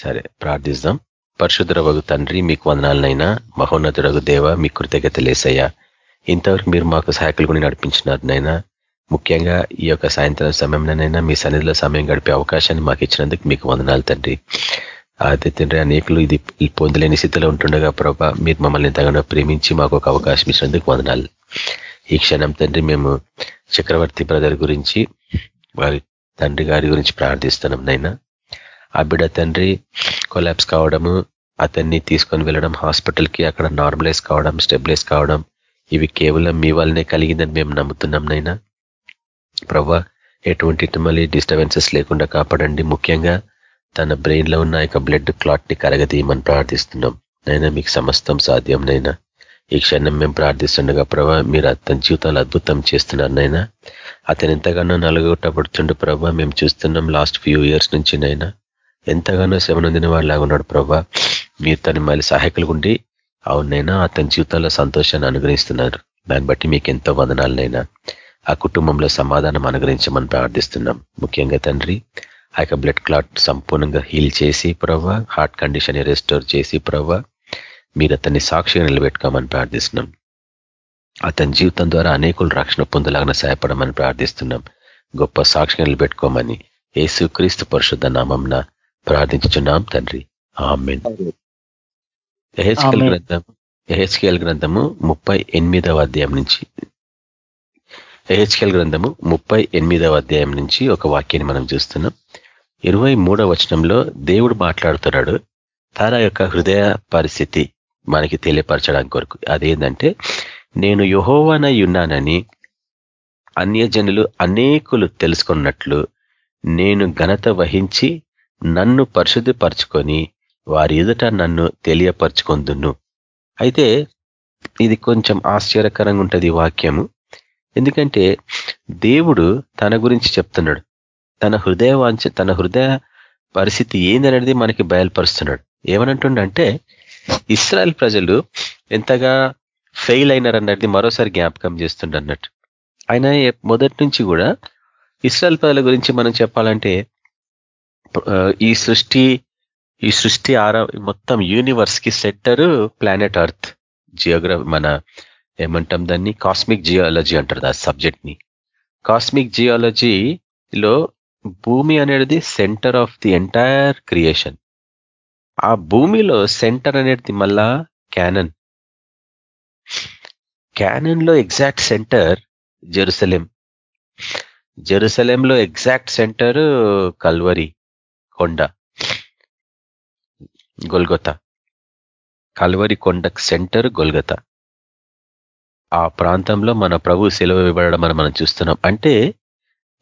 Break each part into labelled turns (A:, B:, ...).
A: సరే. ప్రార్థిస్తాం పరశుద్రవగు తండ్రి మీకు వందనాలనైనా. మహోన్నతుడగు దేవ మీ కృతజ్ఞత లేసయ్యా ఇంతవరకు మీరు మాకు సహాయకులు కూడా నడిపించినారు నైనా ముఖ్యంగా ఈ యొక్క సాయంత్రం సమయంలోనైనా మీ సన్నిధిలో సమయం గడిపే అవకాశాన్ని మాకు ఇచ్చినందుకు మీకు వందనాలు తండ్రి. అయితే తండ్రి అనేకులు ఇది పొందలేని స్థితిలో ఉంటుండగా ప్రభా మీరు మమ్మల్ని ఎంతగానో ప్రేమించి మాకు ఒక అవకాశం ఇచ్చినందుకు వందనాలు. ఈ క్షణం తండ్రి మేము చక్రవర్తి బ్రదర్ గురించి వారి తండ్రి గారి గురించి ప్రార్థిస్తున్నాం నైనా. ఆ బిడ్డ తండ్రి కొలాబ్స్ కావడము అతన్ని తీసుకొని వెళ్ళడం హాస్పిటల్కి అక్కడ నార్మలైజ్ కావడం స్టెబిలైజ్ కావడం ఇవి కేవలం మీ వల్లనే కలిగిందని మేము నమ్ముతున్నాం నైనా. ప్రవ్వా ఎటువంటి మళ్ళీ డిస్టర్బెన్సెస్ లేకుండా కాపాడండి. ముఖ్యంగా తన బ్రెయిన్లో ఉన్న యొక్క బ్లడ్ క్లాట్ని కరగదీయమని ప్రార్థిస్తున్నాం. నైనా మీకు సమస్తం సాధ్యం నైనా. ఈ క్షణం మేము ప్రార్థిస్తుండగా ప్రభా మీరు అతని జీవితాలు అద్భుతం చేస్తున్నారు నైనా. అతను ఎంతగానో నలుగుటపడుతుండు ప్రభా మేము చూస్తున్నాం లాస్ట్ ఫ్యూ ఇయర్స్ నుంచి నైనా. ఎంతగానో శవనొందిన వాళ్ళలాగా ఉన్నాడు ప్రభా. మీరు తను మళ్ళీ సహాయకులుగుండి అవునైనా అతని జీవితాల్లో సంతోషాన్ని అనుగ్రహిస్తున్నారు. దాన్ని బట్టి మీకు ఎంతో వందనాలనైనా. ఆ కుటుంబంలో సమాధానం అనుగ్రహించమని ప్రార్థిస్తున్నాం. ముఖ్యంగా తండ్రి ఆ యొక్క బ్లడ్ క్లాట్ సంపూర్ణంగా హీల్ చేసి ప్రవ్వా హార్ట్ కండిషన్ రెస్టోర్ చేసి ప్రవ్వా మీరు అతన్ని సాక్షిగా నిలబెట్టుకోమని ప్రార్థిస్తున్నాం. అతని జీవితం ద్వారా అనేకులు రక్షణ పొందలాగా సహాయపడమని ప్రార్థిస్తున్నాం. గొప్ప సాక్షిగా నిలబెట్టుకోమని. యేసు క్రీస్తు పరిశుద్ధ నామంన ప్రార్థించున్నాం తండ్రి. ఆమెన్. ఎహెచ్కెల్ గ్రంథం ఎహెచ్కెల్ గ్రంథము ముప్పై ఎనిమిదవ అధ్యాయం నుంచి. ఎహెచ్కెల్ గ్రంథము ముప్పై ఎనిమిదవ అధ్యాయం నుంచి ఒక వాక్యాన్ని మనం చూస్తున్నాం. ఇరవై మూడవ వచనంలో దేవుడు మాట్లాడుతున్నాడు తన యొక్క హృదయ పరిస్థితి మనకి తెలియపరచడానికి కొరకు. అదేంటంటే నేను యహోవనై ఉన్నానని అన్యజనులు అనేకులు తెలుసుకున్నట్లు నేను ఘనత వహించి నన్ను పరిశుద్ధిపరచుకొని వారి ఎదుట నన్ను తెలియపరచుకొందును. అయితే ఇది కొంచెం ఆశ్చర్యకరంగా ఉంటుంది వాక్యము. ఎందుకంటే దేవుడు తన గురించి చెప్తున్నాడు. తన హృదయ వాంచ తన హృదయ పరిస్థితి ఏందనేది మనకి బయలుపరుస్తున్నాడు. ఏమనంటుండంటే ఇస్రాయల్ ప్రజలు ఎంతగా ఫెయిల్ అయినారన్నది మరోసారి జ్ఞాపకం చేస్తుండ అన్నట్టు ఆయన మొదటి నుంచి కూడా ఇస్రాయల్ ప్రజల గురించి మనం చెప్పాలంటే ఈ సృష్టి ఈ సృష్టి ఆర మొత్తం యూనివర్స్కి సెంటర్ ప్లానెట్ అర్త్ జియోగ్రఫీ మన ఏమంటాం దాన్ని? కాస్మిక్ జియాలజీ అంటారు ఆ సబ్జెక్ట్ని. కాస్మిక్ జియాలజీలో భూమి అనేది centre of the entire creation ఆ భూమిలో సెంటర్ అనేది మళ్ళా క్యానన్ క్యానన్లో ఎగ్జాక్ట్ సెంటర్ జెరూసలేం జెరూసలేంలో ఎగ్జాక్ట్ సెంటర్ కల్వరి. కొండ. గొల్గొత. కల్వరి కొండ సెంటర్ గొల్గత. ఆ ప్రాంతంలో మన ప్రభు సెలవు ఇవ్వడం మనం చూస్తున్నాం. అంటే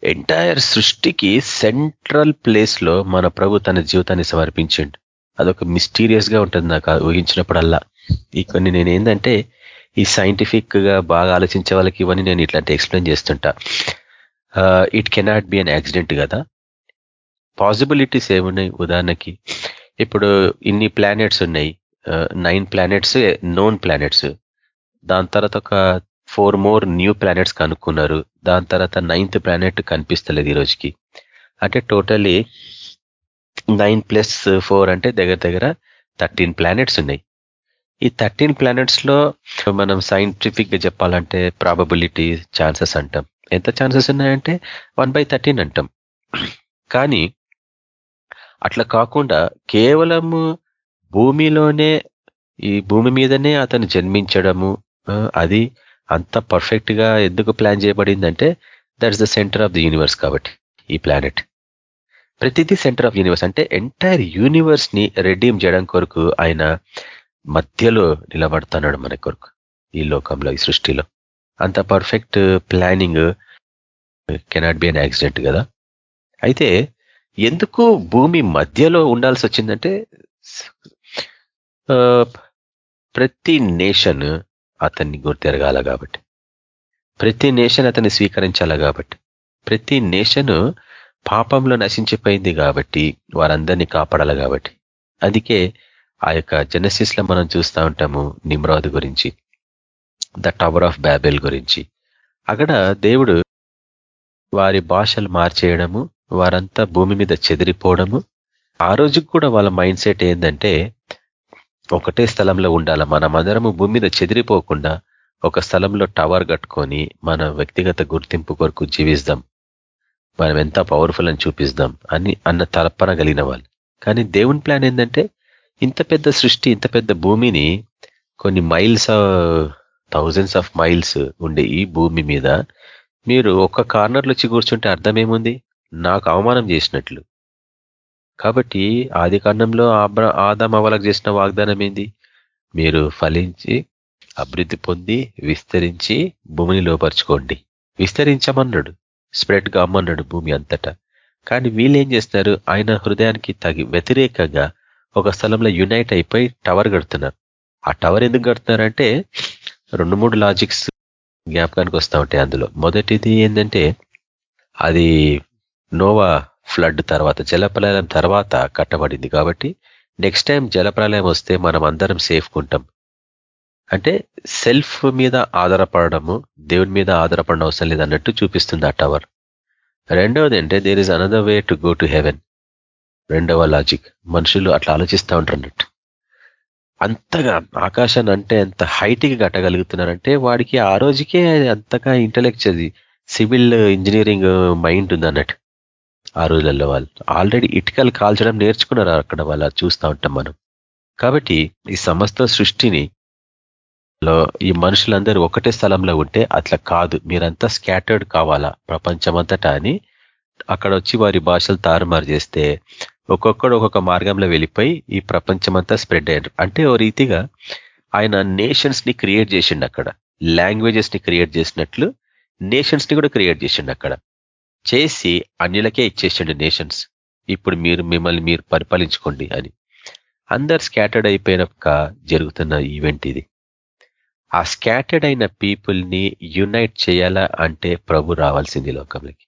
A: ఎంటైర్ సృష్టికి సెంట్రల్ ప్లేస్లో మన ప్రభు తన జీవితాన్ని సమర్పించండు. అదొక మిస్టీరియస్గా ఉంటుంది నాకు ఊహించినప్పుడల్లా. ఈ కొన్ని నేను ఏంటంటే ఈ సైంటిఫిక్గా బాగా ఆలోచించే వాళ్ళకి ఇవన్నీ నేను ఇట్లాంటి ఎక్స్ప్లెయిన్ చేస్తుంటా. It cannot be an accident కదా. పాసిబిలిటీస్ ఏమున్నాయి? ఉదాహరణకి ఇప్పుడు ఇన్ని ప్లానెట్స్ ఉన్నాయి. నైన్ ప్లానెట్స్ నోన్ ప్లానెట్స్ దాని తర్వాత ఒక ఫోర్ మోర్ న్యూ ప్లానెట్స్ కనుక్కున్నారు. దాని తర్వాత నైన్త్ ప్లానెట్ కనిపిస్తలేదు ఈ రోజుకి. అంటే టోటలీ నైన్ ప్లస్ ఫోర్ అంటే దగ్గర దగ్గర థర్టీన్ ప్లానెట్స్ ఉన్నాయి. ఈ థర్టీన్ ప్లానెట్స్లో మనం సైంటిఫిక్గా చెప్పాలంటే ప్రాబబిలిటీ ఛాన్సెస్ అంటాం. ఎంత ఛాన్సెస్ ఉన్నాయంటే వన్ బై థర్టీన్ అంటాం. కానీ అట్లా కాకుండా కేవలము భూమిలోనే ఈ భూమి మీదనే అతను జన్మించడము అది అంత పర్ఫెక్ట్గా ఎందుకు plan చేయబడిందంటే that's the centre of the universe కాబట్టి ఈ ప్లానెట్. ప్రతిదీ సెంటర్ ఆఫ్ యూనివర్స్ అంటే ఎంటైర్ యూనివర్స్ని రెడీమ్ చేయడం కొరకు ఆయన మధ్యలో నిలబడుతున్నాడు మన కొరకు ఈ లోకంలో ఈ సృష్టిలో. అంత perfect planning cannot be an accident కదా. అయితే ఎందుకు భూమి మధ్యలో ఉండాల్సి వచ్చిందంటే ప్రతి నేషన్ అతన్ని గుర్తెరగాల కాబట్టి. ప్రతి నేషన్ అతన్ని స్వీకరించాల కాబట్టి. ప్రతి నేషను పాపంలో నశించిపోయింది కాబట్టి వారందరినీ కాపాడాలి కాబట్టి. అందుకే ఆ యొక్క జెనసిస్లో మనం చూస్తూ ఉంటాము నిమ్రాద్ గురించి ద టవర్ ఆఫ్ బ్యాబెల్ గురించి. అక్కడ దేవుడు వారి భాషలు మార్చేయడము వారంతా భూమి మీద చెదిరిపోవడము. ఆ రోజుకి కూడా వాళ్ళ మైండ్ సెట్ ఏంటంటే ఒకటే స్థలంలో ఉండాల. మనమందరము భూమి మీద చెదిరిపోకుండా ఒక స్థలంలో టవర్ కట్టుకొని మన వ్యక్తిగత గుర్తింపు కొరకు జీవిస్తాం. మనం ఎంత పవర్ఫుల్ అని చూపిస్తాం అని అన్న తలపన కలిగిన వాళ్ళు. కానీ దేవుని ప్లాన్ ఏంటంటే ఇంత పెద్ద సృష్టి ఇంత పెద్ద భూమిని కొన్ని మైల్స్ థౌజండ్స్ ఆఫ్ మైల్స్ ఉండే ఈ భూమి మీద మీరు ఒక్క కార్నర్లో వచ్చి కూర్చుంటే అర్థం ఏముంది? నాకు అవమానం చేసినట్లు. కాబట్టి ఆది కాండంలో ఆదాం అవలకు చేసిన వాగ్దానం ఏంది? మీరు ఫలించి అభివృద్ధి పొంది విస్తరించి భూమిని లోపరుచుకోండి. విస్తరించమన్నాడు. స్ప్రెడ్ కామన్నాడు భూమి అంతటా. కానీ వీళ్ళు ఏం చేస్తున్నారు ఆయన హృదయానికి తగి వ్యతిరేకంగా ఒక స్థలంలో యునైట్ అయిపోయి టవర్ కడుతున్నారు. ఆ టవర్ ఎందుకు కడుతున్నారంటే రెండు మూడు లాజిక్స్ జ్ఞాపకానికి వస్తూ ఉంటాయి అందులో. మొదటిది ఏంటంటే అది నోవా ఫ్లడ్ తర్వాత జలప్రలయం తర్వాత కట్టబడింది కాబట్టి నెక్స్ట్ టైం జలప్రలయం వస్తే మనం అందరం సేఫ్కుంటాం అంటే సెల్ఫ్ మీద ఆధారపడము దేవుని మీద ఆధారపడడం అవసరం లేదన్నట్టు చూపిస్తుంది ఆ టవర్ రెండవది అంటే there is another way to go to heaven రెండవ లాజిక్ మనుషులు అట్లా ఆలోచిస్తూ ఉంటారు అన్నట్టు అంతగా ఆకాశాన్ని అంటే ఎంత హైట్కి కట్టగలుగుతున్నారంటే వాడికి ఆ రోజుకే అంతగా ఇంటలెక్చువల్ సివిల్ ఇంజనీరింగ్ మైండ్ ఉంది అన్నట్టు ఆ రోజులలో వాళ్ళు. ఆల్రెడీ ఇటుకలు కాల్చడం నేర్చుకున్నారు అక్కడ వాళ్ళు చూస్తూ ఉంటాం మనం. కాబట్టి ఈ సమస్త సృష్టిని లో ఈ మనుషులందరూ ఒకటే స్థలంలో ఉంటే అట్లా కాదు. మీరంతా స్కాటర్డ్ కావాలా? ప్రపంచమంతటా అని అక్కడ వచ్చి వారి భాషలు తారుమారు చేస్తే ఒక్కొక్కడు ఒక్కొక్క మార్గంలో వెళ్ళిపోయి ఈ ప్రపంచమంతా స్ప్రెడ్ అయ్యారు. అంటే ఓ రీతిగా ఆయన నేషన్స్ని క్రియేట్ చేసిండు అక్కడ. లాంగ్వేజెస్ని క్రియేట్ చేసినట్లు నేషన్స్ని కూడా క్రియేట్ చేసిండు అక్కడ. చేసి అన్యులకే ఇచ్చేసిండు నేషన్స్. ఇప్పుడు మీరు మిమ్మల్ని మీరు పరిపాలించుకోండి అని. అందరు స్కాటర్డ్ అయిపోయినాక జరుగుతున్న ఈవెంట్ ఇది. ఆ స్కాటర్డ్ అయిన పీపుల్ని యునైట్ చేయాలా అంటే ప్రభు రావాల్సింది లోకంలోకి.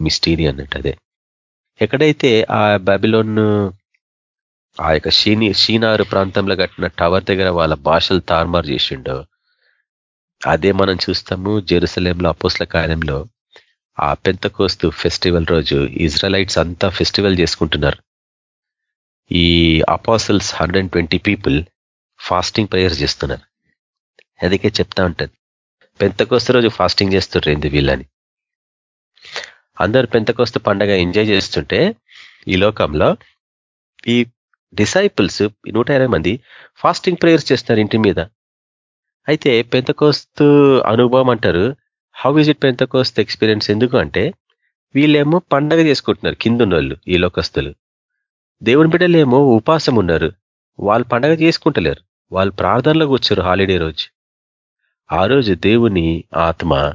A: మిస్టీరీ అన్నట్టు అదే. ఎక్కడైతే ఆ బబిలోన్ ఆ యొక్క షీని షీనారు ప్రాంతంలో కట్టిన టవర్ దగ్గర వాళ్ళ భాషలు తారుమారు చేసిండో అదే మనం చూస్తాము జెరూసలేంలో అపోస్ల కార్యంలో ఆ పెంతకోస్తు ఫెస్టివల్ రోజు ఇజ్రాలైట్స్ అంతా ఫెస్టివల్ చేసుకుంటున్నారు. ఈ apostles hundred twenty people fasting prayers చేస్తున్నారు. అందుకే చెప్తా ఉంటుంది పెంతకోస్త రోజు ఫాస్టింగ్ చేస్తుండ్రు ఏంది వీళ్ళని. అందరు పెంతకోస్త పండగ ఎంజాయ్ చేస్తుంటే ఈ లోకంలో ఈ డిసైపుల్స్ నూట మంది ఫాస్టింగ్ ప్రేయర్స్ చేస్తారు ఇంటి మీద. అయితే పెంతకోస్తు అనుభవం అంటారు how is it Pentecost experience ఎందుకు అంటే వీళ్ళేమో పండగ చేసుకుంటున్నారు కిందున్నోళ్ళు ఈ లోకస్తులు. దేవుని బిడ్డలేమో ఉపాసం ఉన్నారు. వాళ్ళు పండగ చేసుకుంటలేరు. వాళ్ళు ప్రార్థనలో వచ్చారు హాలిడే రోజు. ఆ రోజు దేవుని ఆత్మ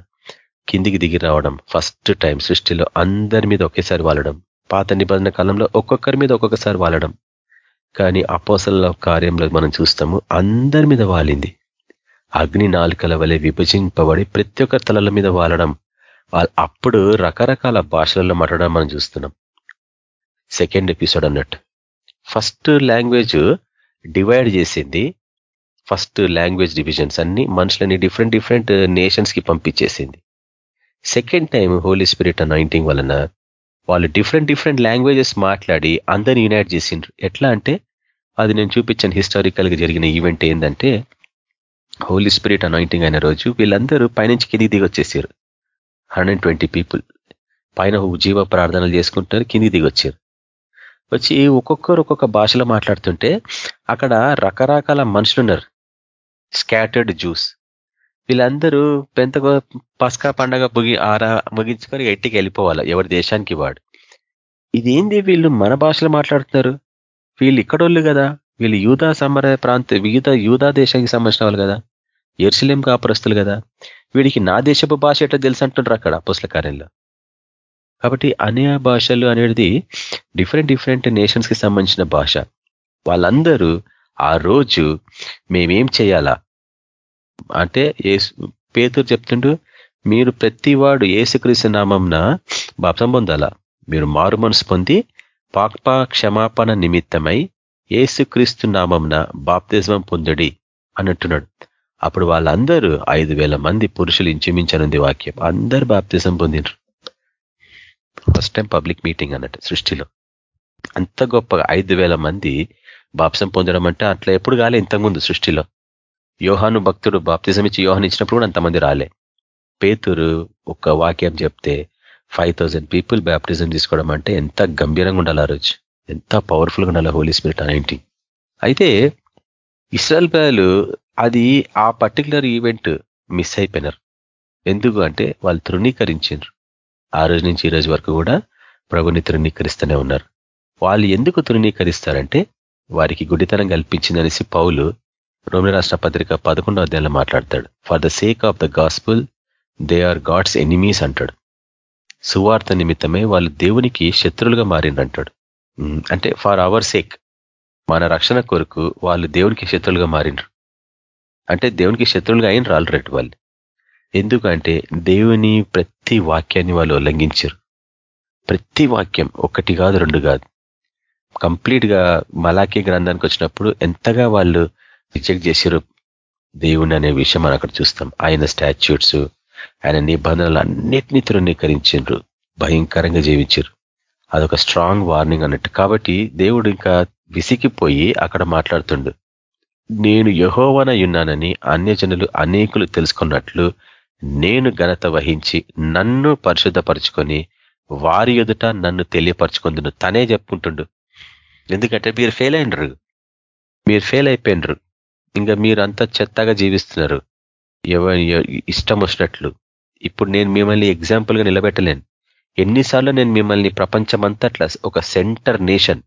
A: కిందికి దిగి రావడం ఫస్ట్ టైం సృష్టిలో అందరి మీద ఒకేసారి వాలడం పాత నిబంధన కాలంలో ఒక్కొక్కరి మీద ఒక్కొక్కసారి వాలడం. కానీ అపోసల కార్యంలో మనం చూస్తాము అందరి మీద వాలింది. అగ్ని నాలుకల వలె విభజింపబడి ప్రతి ఒక్క తలల మీద వాలడం. అప్పుడు రకరకాల భాషలలో మాట్లాడడం మనం చూస్తున్నాం. సెకండ్ ఎపిసోడ్ అన్నట్టు. ఫస్ట్ లాంగ్వేజ్ డివైడ్ చేసింది. ఫస్ట్ లాంగ్వేజ్ డివిజన్స్ అన్ని మనుషులని డిఫరెంట్ డిఫరెంట్ నేషన్స్కి పంపించేసింది. Second time Holy Spirit nineteen వలన వాళ్ళు డిఫరెంట్ డిఫరెంట్ లాంగ్వేజెస్ మాట్లాడి అందరిని యునైట్ చేసిండ్రు. ఎట్లా అంటే అది నేను చూపించాను హిస్టారికల్గా జరిగిన ఈవెంట్ ఏంటంటే హోలీ స్పిరిట్ అనాయింటింగ్ అయిన రోజు వీళ్ళందరూ పైనుంచి కింది దిగి వచ్చేసారు. హండ్రెడ్ ట్వంటీ పీపుల్ పైన జీవ ప్రార్థనలు చేసుకుంటారు కింది దిగి వచ్చారు. వచ్చి ఒక్కొక్కరు ఒక్కొక్క భాషలో మాట్లాడుతుంటే అక్కడ రకరకాల మనుషులు ఉన్నారు. స్కాటర్డ్ జ్యూస్ వీళ్ళందరూ పెంత పస్కా పండగ ముగి ఆరా ముగించుకొని ఎట్టికి వెళ్ళిపోవాలి ఎవరి దేశానికి వాడు. ఇదేంది వీళ్ళు మన భాషలో మాట్లాడుతున్నారు? వీళ్ళు ఇక్కడోళ్ళు కదా? వీళ్ళు యూదా సమర ప్రాంత యూదా యూదా దేశానికి సంబంధించిన వాళ్ళు కదా? ఎరుసలేం కాపురస్తులు కదా? వీడికి నా దేశపు భాష ఎట్లా తెలుసు అంటుండ్రు అక్కడ పుస్తకార్యంలో కాబట్టి అన్య భాషలు అనేది డిఫరెంట్ డిఫరెంట్ నేషన్స్కి సంబంధించిన భాష. వాళ్ళందరూ ఆ రోజు మేమేం చేయాలా? అంటే పేతురు చెప్తుంటూ మీరు ప్రతివాడు ఏసుక్రీస్తు నామంన బాప్సం పొందాలా? మీరు మారు మనసు పొంది పాక్పా క్షమాపణ నిమిత్తమై ఏసుక్రీస్తు నామంన బాప్తిజమం పొందడి అన్నట్టున్నాడు. అప్పుడు వాళ్ళందరూ ఐదు మంది పురుషులు ఇంచుమించనుంది వాక్యం. అందరు బాప్తిజం పొందినరు ఫస్ట్ టైం పబ్లిక్ మీటింగ్ అన్నట్టు సృష్టిలో. అంత గొప్పగా ఐదు వేల మంది బాప్సం పొందడం అంటే అట్లా ఎప్పుడు కాలే ఇంతకుముందు సృష్టిలో. యోహాను భక్తుడు బాప్తిజం ఇచ్చి యోహాన్ ఇచ్చినప్పుడు కూడా అంతమంది రాలే. పేతురు ఒక వాక్యం చెప్తే ఫైవ్ పీపుల్ బ్యాప్టిజం తీసుకోవడం అంటే ఎంత గంభీరంగా ఉండాలి ఆ రోజు. ఎంత పవర్ఫుల్గా ఉండాలి హోలీ స్పిరిట్ అనేంటి అయితే ఇస్రాయల్ పిల్లలు అది ఆ పర్టికులర్ ఈవెంట్ మిస్ అయిపోయినారు. ఎందుకు అంటే వాళ్ళు తృణీకరించారు ఆ రోజు నుంచి ఈ రోజు వరకు కూడా ప్రభుని తృణీకరిస్తూనే ఉన్నారు. వాళ్ళు ఎందుకు తృణీకరిస్తారంటే వారికి గుడితనం కల్పించిందనేసి పౌలు రోమి రాష్ట్ర పత్రిక పదకొండో అధ్యాయంలో మాట్లాడతాడు. For the sake of the gospel they are God's enemies అంటాడు. సువార్త నిమిత్తమే వాళ్ళు దేవునికి శత్రులుగా మారిండ్రంటాడు అంటే ఫర్ అవర్ సేక్ మన రక్షణ కొరకు వాళ్ళు దేవునికి శత్రులుగా మారిండ్రు. అంటే దేవునికి శత్రువులుగా అయిన ఆల్రెడీ వాళ్ళు. ఎందుకంటే దేవుని ప్రతి వాక్యాన్ని వాళ్ళు ఉల్లంఘించారు. ప్రతి వాక్యం ఒకటి కాదు రెండు కాదు. కంప్లీట్గా మలాఖీ గ్రంథానికి వచ్చినప్పుడు ఎంతగా వాళ్ళు రిజెక్ట్ చేశారు దేవుని అనే విషయం మనం అక్కడ చూస్తాం. ఆయన స్టాచ్యూట్స్ ఆయన నిబంధనలు అన్నిటినీ తృణీకరించారు. భయంకరంగా జీవించారు. అదొక స్ట్రాంగ్ వార్నింగ్ అన్నట్టు. కాబట్టి దేవుడు ఇంకా విసిగిపోయి అక్కడ మాట్లాడుతుండు. నేను యహోవనయున్నానని అన్యజనులు అనేకులు తెలుసుకున్నట్లు నేను ఘనత వహించి నన్ను పరిశుద్ధపరచుకొని వారి ఎదుట నన్ను తెలియపరచుకుందును. తనే చెప్పుకుంటుండు. ఎందుకంటే మీరు ఫెయిల్ అయినరు. మీరు ఫెయిల్ అయిపోయినరు. ఇంకా మీరంతా చెత్తగా జీవిస్తున్నారు. ఎవరి ఇష్టం వచ్చినట్లు. ఇప్పుడు నేను మిమ్మల్ని ఎగ్జాంపుల్గా నిలబెట్టలేను. ఎన్నిసార్లు నేను మిమ్మల్ని ప్రపంచమంతట్లా ఒక సెంటర్ నేషన్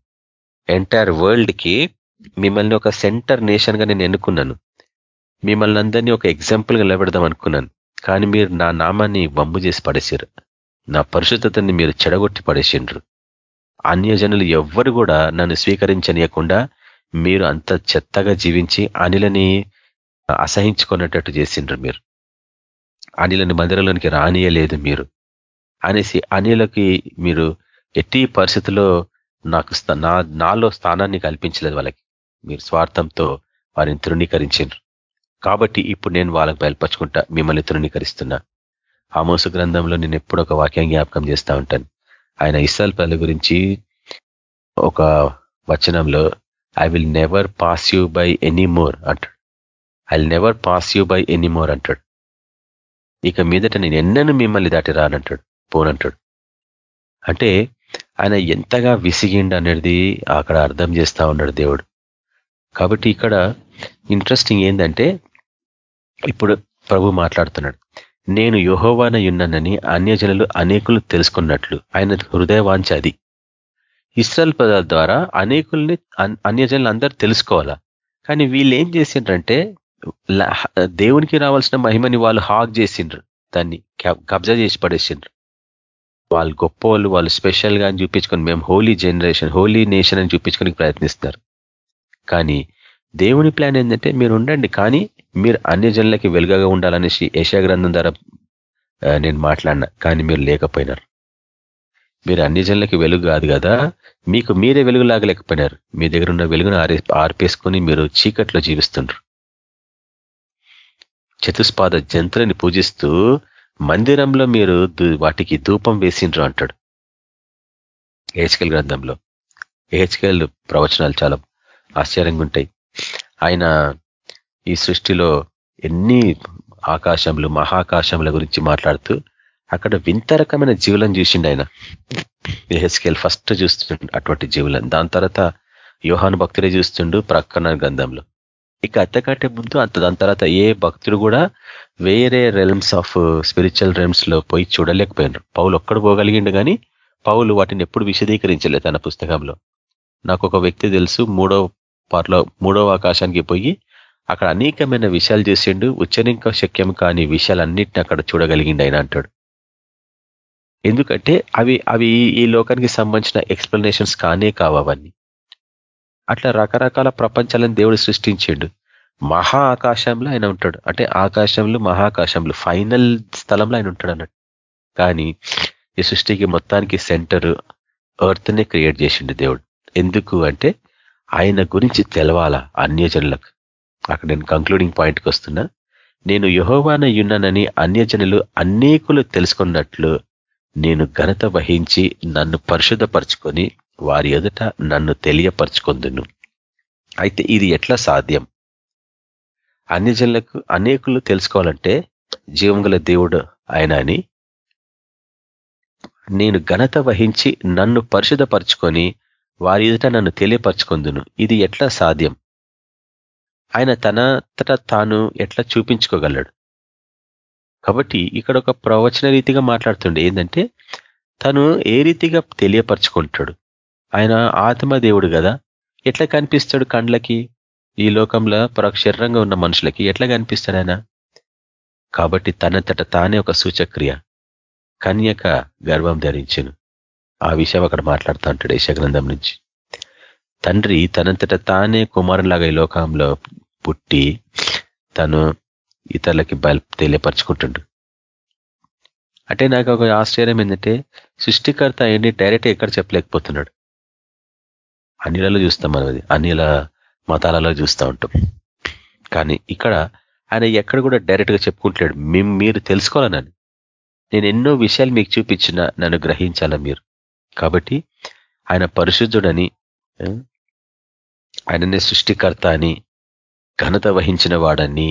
A: ఎంటైర్ వరల్డ్కి మిమ్మల్ని ఒక సెంటర్ నేషన్గా నేను ఎన్నుకున్నాను. మిమ్మల్ని అందరినీ ఒక ఎగ్జాంపుల్గా నిలబెడదాం అనుకున్నాను. కానీ మీరు నా నామాన్ని వమ్ము చేసి పడేసారు నా పరిశుద్ధతని మీరు చెడగొట్టి పడేసిండ్రు. అన్యజనులు ఎవ్వరు కూడా నన్ను స్వీకరించనీయకుండా మీరు అంత చెత్తగా జీవించి అనిలని అసహించుకున్నట్టు చేసిండ్రు మీరు. అనిలని మందిరంలోనికి రానియలేదు మీరు. అనేసి అనిలకి మీరు ఎట్టి పరిస్థితుల్లో నాకు నా నాలో స్థానాన్ని కల్పించలేదు వాళ్ళకి. మీరు స్వార్థంతో వారిని తృణీకరించారు కాబట్టి ఇప్పుడు నేను వాళ్ళకు బయలుపరుచుకుంటా మిమ్మల్ని తృణీకరిస్తున్నా. ఆమోసు గ్రంథంలో నేను ఎప్పుడు ఒక వాక్యం జ్ఞాపకం చేస్తూ ఉంటాను. ఆయన ఇస్రాల్ పల్లె గురించి ఒక వచనంలో I will never pass you by any more అంటాడు. I will never pass you by any more అంటాడు. ఇక మీదట నేను ఎన్నను మిమ్మల్ని దాటి రానంటాడు పోనంటాడు. అంటే ఆయన ఎంతగా విసిగిండు అనేది అక్కడ అర్థం చేస్తూ ఉన్నాడు దేవుడు. కాబట్టి ఇక్కడ ఇంట్రెస్టింగ్ ఏంటంటే ఇప్పుడు ప్రభు మాట్లాడుతున్నాడు. నేను యుహోవాన యున్నానని అన్యజనులు అనేకులు తెలుసుకున్నట్లు ఆయన హృదయవాంచ అది. ఇస్రాయల్ పదాల ద్వారా అనేకుల్ని అన్యజనులు అందరు తెలుసుకోవాలా? కానీ వీళ్ళు ఏం చేసిండ్రంటే దేవునికి రావాల్సిన మహిమని వాళ్ళు హాక్ చేసిండ్రు. దాన్ని కబ్జా చేసి పడేసిండ్రు. వాళ్ళు గొప్ప వాళ్ళు వాళ్ళు స్పెషల్గా అని చూపించుకొని మేము హోలీ జనరేషన్ హోలీ నేషన్ అని చూపించుకోనికి ప్రయత్నిస్తారు కానీ దేవుని ప్లాన్ ఏంటంటే మీరు ఉండండి కానీ మీరు అన్ని జనులకి వెలుగగా ఉండాలనేసి గ్రంథం ద్వారా నేను మాట్లాడినా కానీ మీరు లేకపోయినారు. మీరు అన్ని జనులకి వెలుగు కాదు కదా మీకు మీరే వెలుగు లేకపోయినారు. మీ దగ్గర ఉన్న వెలుగును ఆరే ఆర్పేసుకొని మీరు చీకట్లో జీవిస్తుండ్రు. చతుస్పాద జంతులని పూజిస్తూ మందిరంలో మీరు వాటికి ధూపం వేసిండ్రు అంటాడు. ఏహెచ్కెల్ గ్రంథంలో. ఏహెచ్కెల్ ప్రవచనాలు చాలా ఆశ్చర్యంగా ఉంటాయి ఆయన ఈ సృష్టిలో ఎన్ని ఆకాశంలు మహాకాశముల గురించి మాట్లాడుతూ అక్కడ వింత రకమైన జీవులను చూసిండు ఆయన. ఎహెస్కేల్ ఫస్ట్ చూస్తుండు అటువంటి జీవులను. దాని తర్వాత యోహాను భక్తులే చూస్తుండు ప్రక్కన గ్రంథంలో. ఇక అంతకంటే ముందు అంత దాని తర్వాత ఏ భక్తుడు కూడా వేరే రెల్మ్స్ ఆఫ్ స్పిరిచువల్ రెల్మ్స్లో పోయి చూడలేకపోయినారు పౌలు ఒక్కడు పోగలిగిండు కానీ పౌలు వాటిని ఎప్పుడు విశదీకరించలేదు తన పుస్తకంలో. నాకు ఒక వ్యక్తి తెలుసు మూడో పర్లో మూడవ ఆకాశానికి పోయి అక్కడ అనేకమైన విషయాలు చేసిండు ఉచ్చరింక శక్యం కాని విషయాలన్నింటిని అక్కడ చూడగలిగిండు ఆయన అంటాడు. ఎందుకంటే అవి అవి ఈ లోకానికి సంబంధించిన ఎక్స్ప్లెనేషన్స్ కానే కావన్నీ అట్లా రకరకాల ప్రపంచాలను దేవుడు సృష్టించిండు. మహా ఆకాశంలో ఆయన ఉంటాడు. అంటే ఆకాశంలో మహాకాశంలో ఫైనల్ స్థలంలో ఆయన ఉంటాడు అన్నట్టు. కానీ ఈ సృష్టికి మొత్తానికి సెంటర్ ఎర్త్నే క్రియేట్ చేసిండు దేవుడు. ఎందుకు అంటే ఆయన గురించి తెలవాలా అన్యజనులకు? అక్కడ నేను కంక్లూడింగ్ పాయింట్కి వస్తున్నా. నేను యహోవాన యున్నానని అన్యజనులు అనేకులు తెలుసుకున్నట్లు నేను ఘనత వహించి నన్ను పరిశుద్ధపరచుకొని వారి ఎదుట నన్ను తెలియపరచుకొందును. అయితే ఇది ఎట్లా సాధ్యం? అన్యజనులకు అనేకులు తెలుసుకోవాలంటే జీవంగల దేవుడు ఆయన అని నేను ఘనత వహించి నన్ను పరిశుధపరచుకొని వారి ఎదుట నన్ను తెలియపరచుకొందును. ఇది ఎట్లా సాధ్యం? ఆయన తనంతట తాను ఎట్లా చూపించుకోగలడు? కాబట్టి ఇక్కడ ఒక ప్రవచన రీతిగా మాట్లాడుతుండే. ఏంటంటే తను ఏ రీతిగా తెలియపరచుకుంటాడు? ఆయన ఆత్మదేవుడు కదా. ఎట్లా కనిపిస్తాడు కండ్లకి? ఈ లోకంలో పరక్షరంగా ఉన్న మనుషులకి ఎట్లా కనిపిస్తాడు ఆయన? కాబట్టి తనంతట తానే ఒక సూచక్రియ. కన్యక గర్వం ధరించును. ఆ విషయం అక్కడ మాట్లాడుతూ ఉంటాడు యశగ్రంథం నుంచి. తండ్రి తనంతట తానే కుమారులాగా ఈ లోకంలో పుట్టి తను ఇతరులకి బయలు తెలియపరచుకుంటుండు. అంటే నాకు ఒక ఆశ్చర్యం ఏంటంటే సృష్టికర్త అయ్యండి డైరెక్ట్ ఎక్కడ చెప్పలేకపోతున్నాడు. అన్నిలలో చూస్తాం మనం అది. అన్నిల మతాలలో చూస్తూ ఉంటాం. కానీ ఇక్కడ ఆయన ఎక్కడ కూడా డైరెక్ట్గా చెప్పుకుంటలేడు. మేము మీరు తెలుసుకోవాలని నేను ఎన్నో విషయాలు మీకు చూపించిన నన్ను గ్రహించాల మీరు? కాబట్టి ఆయన పరిశుద్ధుడని ఆయననే సృష్టికర్త అని ఘనత వహించిన వాడని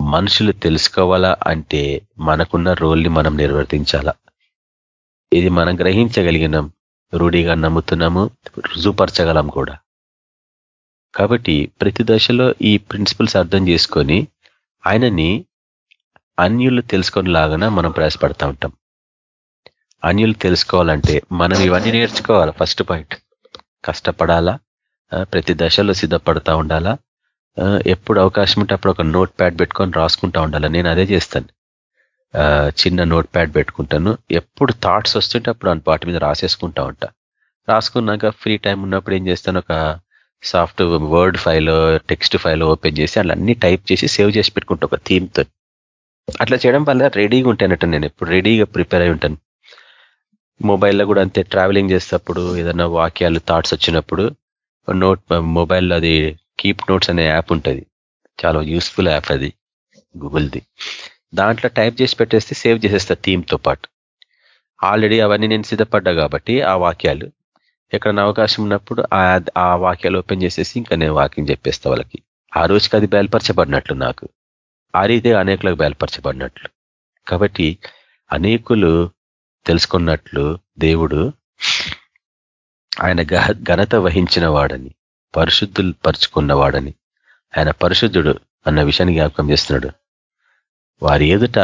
A: మనుషులు తెలుసుకోవాలా అంటే మనకున్న రోల్ని మనం నిర్వర్తించాలా? ఇది మనం గ్రహించగలిగినాం రూఢిగా నమ్ముతున్నాము రుజుపరచగలం కూడా. కాబట్టి ప్రతి దశలో ఈ ప్రిన్సిపల్స్ అర్థం చేసుకొని ఆయనని అన్యులు తెలుసుకొని లాగాన మనం ప్రయాసపడతా ఉంటాం. అన్యులు తెలుసుకోవాలంటే మనం ఇవన్నీ నేర్చుకోవాలి. ఫస్ట్ పాయింట్ కష్టపడాలా? ప్రతి దశలో సిద్ధపడతా ఉండాలా? ఎప్పుడు అవకాశం ఉంటే అప్పుడు ఒక నోట్ ప్యాడ్ పెట్టుకొని రాసుకుంటా ఉండాలి? నేను అదే చేస్తాను. చిన్న నోట్ ప్యాడ్ పెట్టుకుంటాను. ఎప్పుడు థాట్స్ వస్తుంటే అప్పుడు వాటి మీద రాసేసుకుంటా ఉంటా. రాసుకున్నాక ఫ్రీ టైం ఉన్నప్పుడు ఏం చేస్తాను? ఒక soft word file text file open చేసి అట్లా అన్ని టైప్ చేసి సేవ్ చేసి పెట్టుకుంటా ఒక థీమ్తో అట్లా చేయడం వల్ల రెడీగా ఉంటానట్టు నేను. ఎప్పుడు రెడీగా ప్రిపేర్ అయి ఉంటాను. మొబైల్లో కూడా అంతే ట్రావెలింగ్ చేసేటప్పుడు ఏదైనా వాక్యాలు థాట్స్ వచ్చినప్పుడు నోట్ మొబైల్లో అది కీప్ నోట్స్ అనే యాప్ ఉంటుంది. చాలా యూస్ఫుల్ యాప్ అది గూగుల్ది దాంట్లో టైప్ చేసి పెట్టేస్తే సేవ్ చేసేస్తా థీమ్తో పాటు. ఆల్రెడీ అవన్నీ నేను సిద్ధపడ్డా కాబట్టి ఆ వాక్యాలు. ఎక్కడైనా అవకాశం ఉన్నప్పుడు ఆ వాక్యాలు ఓపెన్ చేసేసి ఇంకా నేను వాక్యం చెప్పేస్తా వాళ్ళకి. ఆ రోజుకి అది బయలుపరచబడినట్లు నాకు. ఆ రీతి అనేకులకు బయలుపరచబడినట్లు. కాబట్టి అనేకులు తెలుసుకున్నట్లు దేవుడు ఆయన ఘనత వహించిన వాడని పరిశుద్ధులు పరుచుకున్నవాడని ఆయన పరిశుద్ధుడు అన్న విషయాన్ని జ్ఞాపకం చేస్తున్నాడు. వారి ఎదుట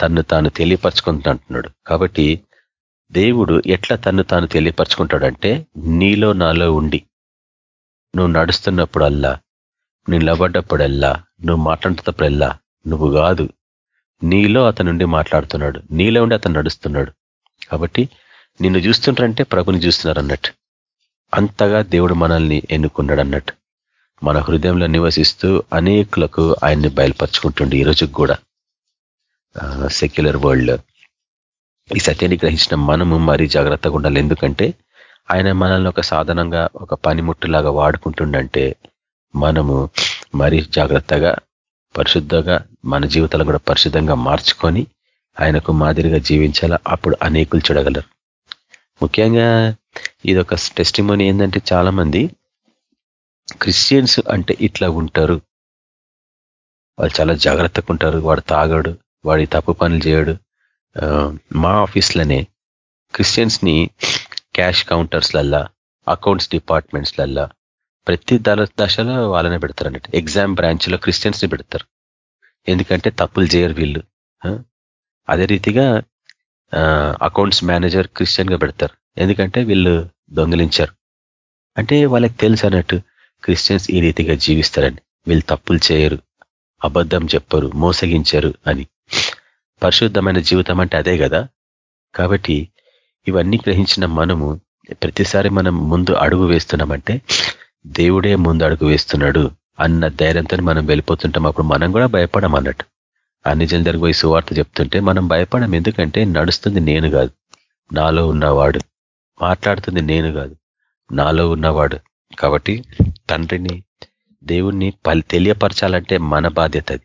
A: తన్ను తాను తెలియపరచుకుంటున్నాడు కాబట్టి దేవుడు ఎట్లా తన్ను తాను తెలియపరచుకుంటాడంటే నీలో నాలో ఉండి నువ్వు నడుస్తున్నప్పుడల్లా నువ్వు నిలబడ్డప్పుడల్లా నువ్వు మాట్లాడుతున్నప్పుడల్లా నువ్వు కాదు నీలో అతనుండి మాట్లాడుతున్నాడు. నీలో ఉండి అతను నడుస్తున్నాడు. కాబట్టి నిన్ను చూస్తుంటారంటే ప్రభుని చూస్తున్నారు అన్నట్టు అంతగా దేవుడు మనల్ని ఎన్నుకున్నాడు అన్నట్టు మన హృదయంలో నివసిస్తూ అనేకులకు ఆయన్ని బయలుపరుచుకుంటుండే ఈ కూడా. సెక్యులర్ వరల్డ్ ఈ సత్యాన్ని గ్రహించిన మనము మరీ జాగ్రత్తగా ఉండాలి. ఎందుకంటే ఆయన మనల్ని ఒక సాధనంగా ఒక పనిముట్టులాగా వాడుకుంటుండంటే మనము మరీ జాగ్రత్తగా పరిశుద్ధంగా మన జీవితాలు కూడా పరిశుద్ధంగా మార్చుకొని ఆయనకు మాదిరిగా జీవించాలా అప్పుడు అనేకులు చూడగలరు. ముఖ్యంగా ఇది ఒక టెస్టిమోని ఏంటంటే చాలా మంది క్రిస్టియన్స్ అంటే ఇట్లా ఉంటారు. వాళ్ళు చాలా జాగ్రత్తగా ఉంటారు. వాడు తాగడు వాడి తప్పు పనులు చేయడు. మా ఆఫీస్లోనే క్రిస్టియన్స్ని క్యాష్ కౌంటర్స్లల్లా అకౌంట్స్ డిపార్ట్మెంట్స్లల్లా ప్రతి దళ దశలో వాళ్ళనే పెడతారు అన్నట్టు ఎగ్జామ్ బ్రాంచ్లో క్రిస్టియన్స్ని పెడతారు. ఎందుకంటే తప్పులు చేయరు వీళ్ళు. అదే రీతిగా అకౌంట్స్ మేనేజర్ క్రిస్టియన్గా పెడతారు. ఎందుకంటే వీళ్ళు దొంగిలించారు. అంటే వాళ్ళకి తెలుసు అన్నట్టు క్రిస్టియన్స్ ఈ రీతిగా జీవిస్తారని. వీళ్ళు తప్పులు చేయరు అబద్ధం చెప్పరు మోసగించరు అని. పరిశుద్ధమైన జీవితం అంటే అదే కదా. కాబట్టి ఇవన్నీ గ్రహించిన మనము ప్రతిసారి మనం ముందు అడుగు వేస్తున్నామంటే దేవుడే ముందు అడుగు వేస్తున్నాడు అన్న ధైర్యంతో మనం వెళ్ళిపోతుంటాం. అప్పుడు మనం కూడా భయపడం అన్నట్టు అన్ని జన జరిగిపోయి పోయి సువార్త చెప్తుంటే మనం భయపడం ఎందుకంటే నడుస్తుంది నేను కాదు. నాలో ఉన్నవాడు. మాట్లాడుతుంది నేను కాదు. నాలో ఉన్నవాడు. కాబట్టి తండ్రిని దేవుణ్ణి పలి తెలియపరచాలంటే మన బాధ్యత అది.